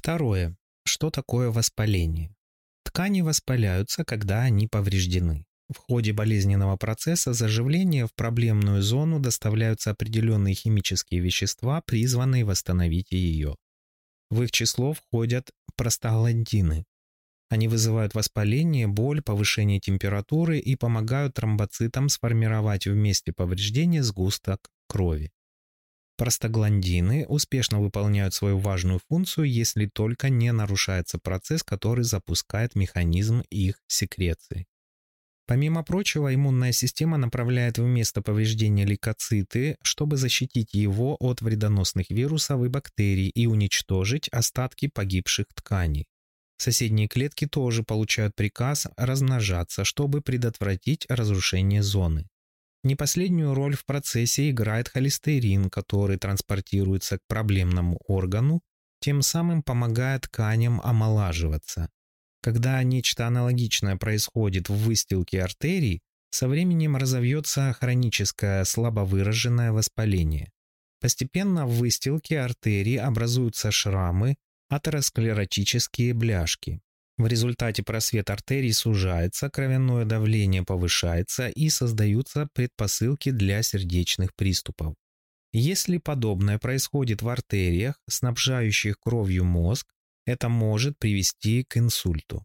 Второе. Что такое воспаление? Ткани воспаляются, когда они повреждены. В ходе болезненного процесса заживления в проблемную зону доставляются определенные химические вещества, призванные восстановить ее. В их число входят простагландины. Они вызывают воспаление, боль, повышение температуры и помогают тромбоцитам сформировать вместе повреждения сгусток крови. Простагландины успешно выполняют свою важную функцию, если только не нарушается процесс, который запускает механизм их секреции. Помимо прочего, иммунная система направляет в место повреждения лейкоциты, чтобы защитить его от вредоносных вирусов и бактерий и уничтожить остатки погибших тканей. Соседние клетки тоже получают приказ размножаться, чтобы предотвратить разрушение зоны. Не последнюю роль в процессе играет холестерин, который транспортируется к проблемному органу, тем самым помогая тканям омолаживаться. Когда нечто аналогичное происходит в выстилке артерий, со временем разовьется хроническое слабовыраженное воспаление. Постепенно в выстилке артерий образуются шрамы, атеросклеротические бляшки. В результате просвет артерий сужается, кровяное давление повышается и создаются предпосылки для сердечных приступов. Если подобное происходит в артериях, снабжающих кровью мозг, это может привести к инсульту.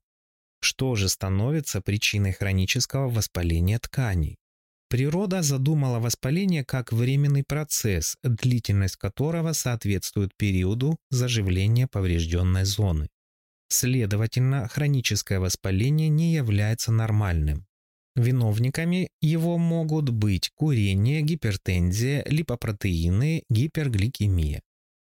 Что же становится причиной хронического воспаления тканей? Природа задумала воспаление как временный процесс, длительность которого соответствует периоду заживления поврежденной зоны. Следовательно, хроническое воспаление не является нормальным. Виновниками его могут быть курение, гипертензия, липопротеины, гипергликемия.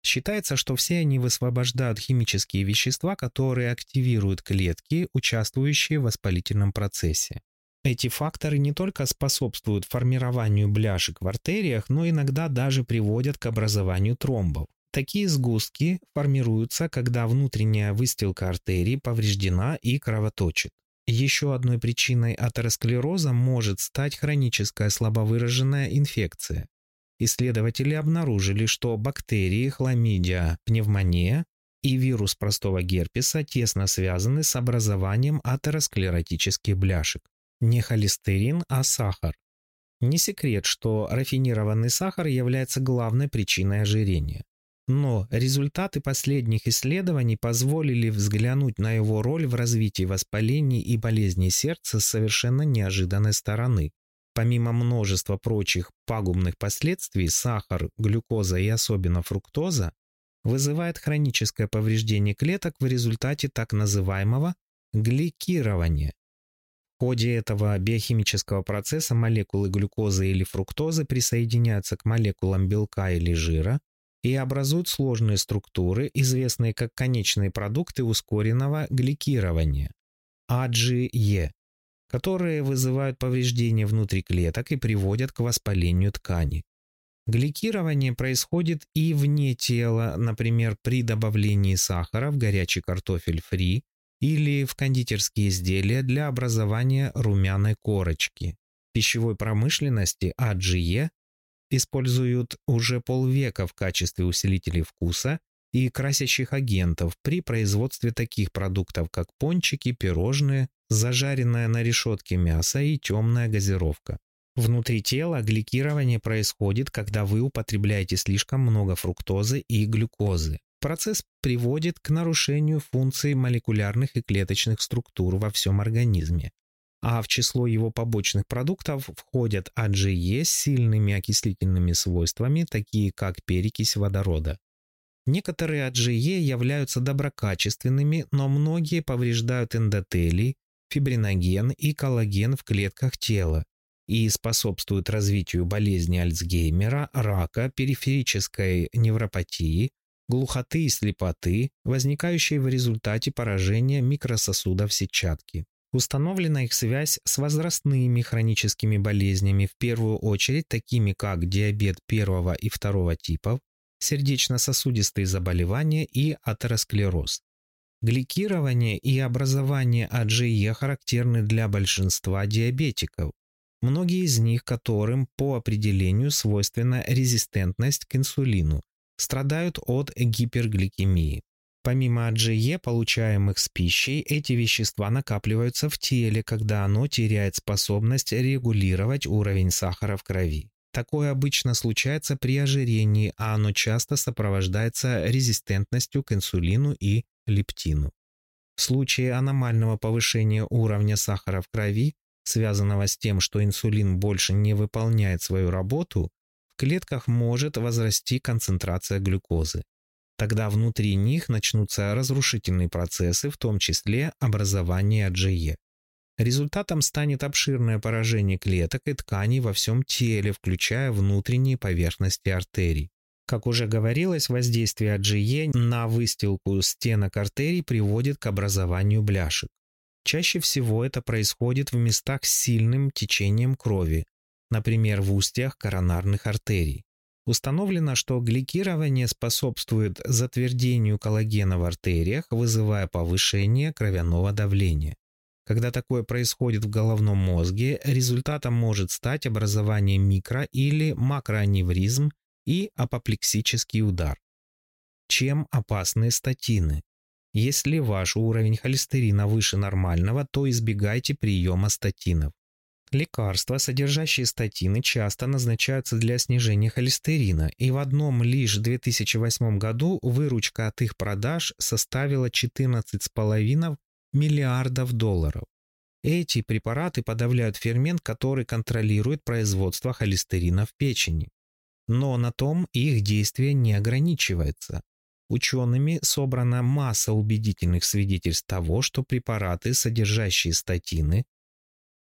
Считается, что все они высвобождают химические вещества, которые активируют клетки, участвующие в воспалительном процессе. Эти факторы не только способствуют формированию бляшек в артериях, но иногда даже приводят к образованию тромбов. Такие сгустки формируются, когда внутренняя выстилка артерии повреждена и кровоточит. Еще одной причиной атеросклероза может стать хроническая слабовыраженная инфекция. Исследователи обнаружили, что бактерии хламидия, пневмония и вирус простого герпеса тесно связаны с образованием атеросклеротических бляшек. Не холестерин, а сахар. Не секрет, что рафинированный сахар является главной причиной ожирения. Но результаты последних исследований позволили взглянуть на его роль в развитии воспалений и болезней сердца с совершенно неожиданной стороны. Помимо множества прочих пагубных последствий, сахар, глюкоза и особенно фруктоза вызывает хроническое повреждение клеток в результате так называемого гликирования. В ходе этого биохимического процесса молекулы глюкозы или фруктозы присоединяются к молекулам белка или жира, и образуют сложные структуры, известные как конечные продукты ускоренного гликирования (AGE), которые вызывают повреждения внутри клеток и приводят к воспалению тканей. Гликирование происходит и вне тела, например, при добавлении сахара в горячий картофель фри или в кондитерские изделия для образования румяной корочки. В пищевой промышленности АГЕ используют уже полвека в качестве усилителей вкуса и красящих агентов при производстве таких продуктов, как пончики, пирожные, зажаренное на решетке мясо и темная газировка. Внутри тела гликирование происходит, когда вы употребляете слишком много фруктозы и глюкозы. Процесс приводит к нарушению функций молекулярных и клеточных структур во всем организме, а в число его побочных продуктов входят АджЕ с сильными окислительными свойствами, такие как перекись водорода. Некоторые АджЕ являются доброкачественными, но многие повреждают эндотелий, фибриноген и коллаген в клетках тела и способствуют развитию болезни Альцгеймера, рака, периферической невропатии, глухоты и слепоты, возникающей в результате поражения микрососудов сетчатки. Установлена их связь с возрастными хроническими болезнями, в первую очередь такими как диабет первого и второго типов, сердечно-сосудистые заболевания и атеросклероз. Гликирование и образование АджЕ характерны для большинства диабетиков, многие из них которым по определению свойственна резистентность к инсулину, страдают от гипергликемии. Помимо IgE, получаемых с пищей, эти вещества накапливаются в теле, когда оно теряет способность регулировать уровень сахара в крови. Такое обычно случается при ожирении, а оно часто сопровождается резистентностью к инсулину и лептину. В случае аномального повышения уровня сахара в крови, связанного с тем, что инсулин больше не выполняет свою работу, в клетках может возрасти концентрация глюкозы. Тогда внутри них начнутся разрушительные процессы, в том числе образование GE. Результатом станет обширное поражение клеток и тканей во всем теле, включая внутренние поверхности артерий. Как уже говорилось, воздействие GE на выстилку стенок артерий приводит к образованию бляшек. Чаще всего это происходит в местах с сильным течением крови, например, в устьях коронарных артерий. Установлено, что гликирование способствует затвердению коллагена в артериях, вызывая повышение кровяного давления. Когда такое происходит в головном мозге, результатом может стать образование микро- или макроаневризм и апоплексический удар. Чем опасны статины? Если ваш уровень холестерина выше нормального, то избегайте приема статинов. Лекарства, содержащие статины, часто назначаются для снижения холестерина, и в одном лишь 2008 году выручка от их продаж составила 14,5 миллиардов долларов. Эти препараты подавляют фермент, который контролирует производство холестерина в печени. Но на том их действие не ограничивается. Учеными собрана масса убедительных свидетельств того, что препараты, содержащие статины,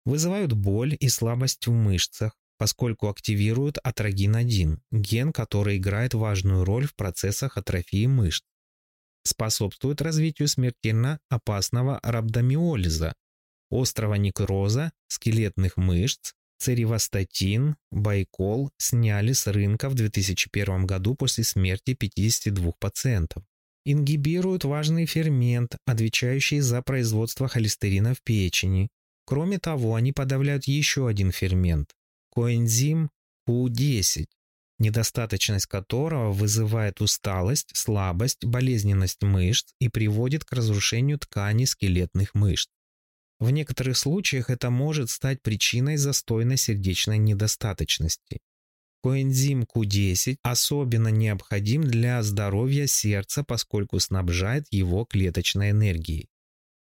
Вызывают боль и слабость в мышцах, поскольку активируют атрогин-1, ген, который играет важную роль в процессах атрофии мышц. Способствует развитию смертельно опасного рабдомиолиза, острого некроза, скелетных мышц, церевостатин, байкол сняли с рынка в 2001 году после смерти 52 пациентов. Ингибируют важный фермент, отвечающий за производство холестерина в печени, Кроме того, они подавляют еще один фермент – коэнзим Q10, недостаточность которого вызывает усталость, слабость, болезненность мышц и приводит к разрушению тканей скелетных мышц. В некоторых случаях это может стать причиной застойной сердечной недостаточности. Коэнзим Q10 особенно необходим для здоровья сердца, поскольку снабжает его клеточной энергией.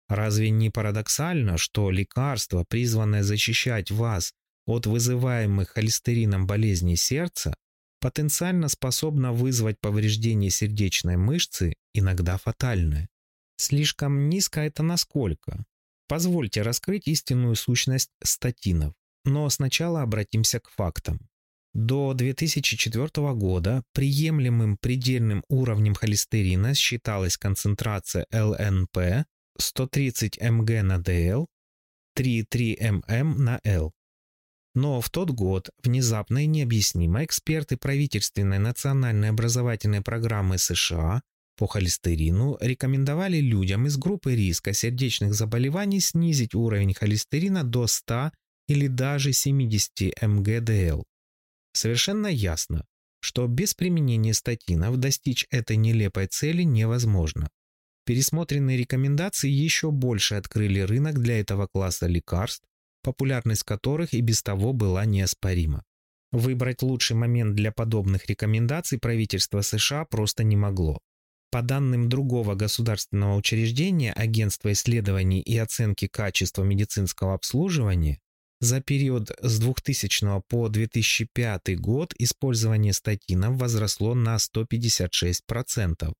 Разве не парадоксально, что лекарство, призванное защищать вас от вызываемых холестерином болезней сердца, потенциально способно вызвать повреждение сердечной мышцы, иногда фатальное? Слишком низко это насколько? Позвольте раскрыть истинную сущность статинов. Но сначала обратимся к фактам. До 2004 года приемлемым предельным уровнем холестерина считалась концентрация ЛНП 130 МГ на ДЛ, 3,3 ММ на Л. Но в тот год внезапно и необъяснимо эксперты правительственной национальной образовательной программы США по холестерину рекомендовали людям из группы риска сердечных заболеваний снизить уровень холестерина до 100 или даже 70 МГДЛ. Совершенно ясно, что без применения статинов достичь этой нелепой цели невозможно. Пересмотренные рекомендации еще больше открыли рынок для этого класса лекарств, популярность которых и без того была неоспорима. Выбрать лучший момент для подобных рекомендаций правительство США просто не могло. По данным другого государственного учреждения Агентства исследований и оценки качества медицинского обслуживания, за период с 2000 по 2005 год использование статинов возросло на 156%,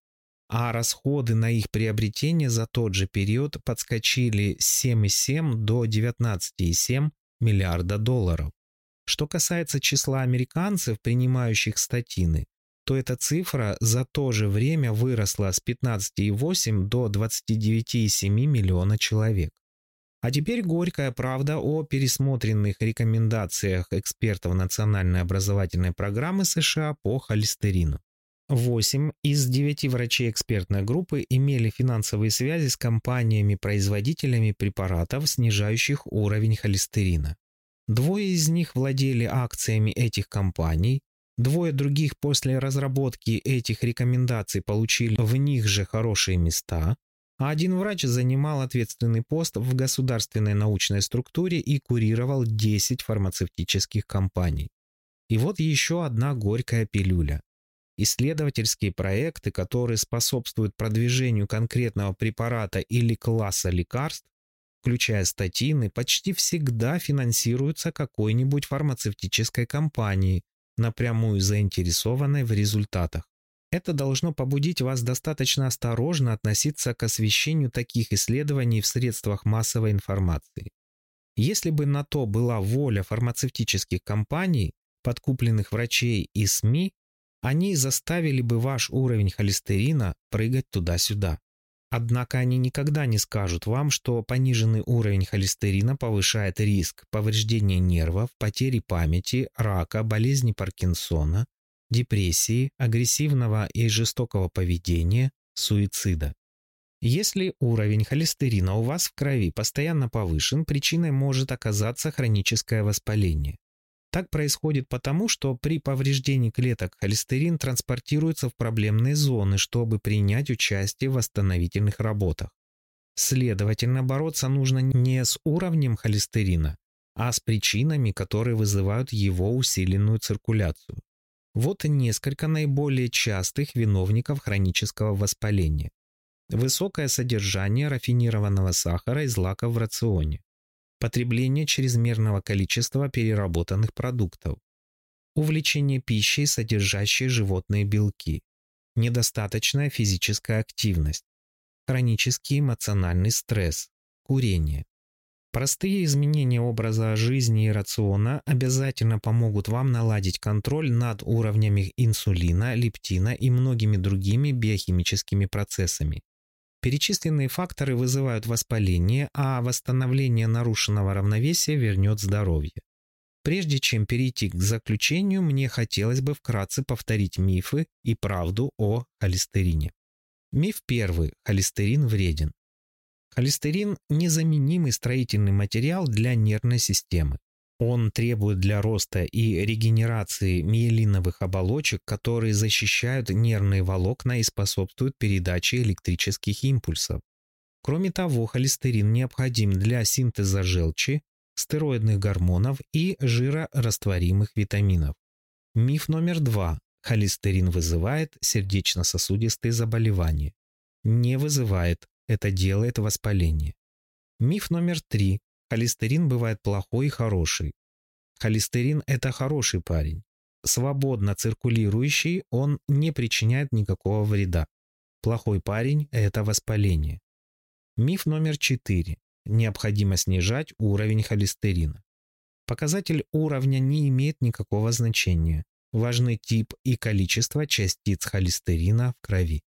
а расходы на их приобретение за тот же период подскочили 7,7 до 19,7 миллиарда долларов. Что касается числа американцев, принимающих статины, то эта цифра за то же время выросла с 15,8 до 29,7 миллиона человек. А теперь горькая правда о пересмотренных рекомендациях экспертов Национальной образовательной программы США по холестерину. 8 из 9 врачей экспертной группы имели финансовые связи с компаниями-производителями препаратов, снижающих уровень холестерина. Двое из них владели акциями этих компаний, двое других после разработки этих рекомендаций получили в них же хорошие места, а один врач занимал ответственный пост в государственной научной структуре и курировал 10 фармацевтических компаний. И вот еще одна горькая пилюля. Исследовательские проекты, которые способствуют продвижению конкретного препарата или класса лекарств, включая статины, почти всегда финансируются какой-нибудь фармацевтической компанией, напрямую заинтересованной в результатах. Это должно побудить вас достаточно осторожно относиться к освещению таких исследований в средствах массовой информации. Если бы на то была воля фармацевтических компаний, подкупленных врачей и СМИ, они заставили бы ваш уровень холестерина прыгать туда-сюда. Однако они никогда не скажут вам, что пониженный уровень холестерина повышает риск повреждения нервов, потери памяти, рака, болезни Паркинсона, депрессии, агрессивного и жестокого поведения, суицида. Если уровень холестерина у вас в крови постоянно повышен, причиной может оказаться хроническое воспаление. Так происходит потому, что при повреждении клеток холестерин транспортируется в проблемные зоны, чтобы принять участие в восстановительных работах. Следовательно, бороться нужно не с уровнем холестерина, а с причинами, которые вызывают его усиленную циркуляцию. Вот несколько наиболее частых виновников хронического воспаления. Высокое содержание рафинированного сахара и злака в рационе потребление чрезмерного количества переработанных продуктов, увлечение пищей, содержащей животные белки, недостаточная физическая активность, хронический эмоциональный стресс, курение. Простые изменения образа жизни и рациона обязательно помогут вам наладить контроль над уровнями инсулина, лептина и многими другими биохимическими процессами. Перечисленные факторы вызывают воспаление, а восстановление нарушенного равновесия вернет здоровье. Прежде чем перейти к заключению, мне хотелось бы вкратце повторить мифы и правду о холестерине. Миф первый. Холестерин вреден. Холестерин – незаменимый строительный материал для нервной системы. Он требует для роста и регенерации миелиновых оболочек, которые защищают нервные волокна и способствуют передаче электрических импульсов. Кроме того, холестерин необходим для синтеза желчи, стероидных гормонов и жирорастворимых витаминов. Миф номер два. Холестерин вызывает сердечно-сосудистые заболевания. Не вызывает, это делает воспаление. Миф номер три. Холестерин бывает плохой и хороший. Холестерин – это хороший парень. Свободно циркулирующий, он не причиняет никакого вреда. Плохой парень – это воспаление. Миф номер 4. Необходимо снижать уровень холестерина. Показатель уровня не имеет никакого значения. Важны тип и количество частиц холестерина в крови.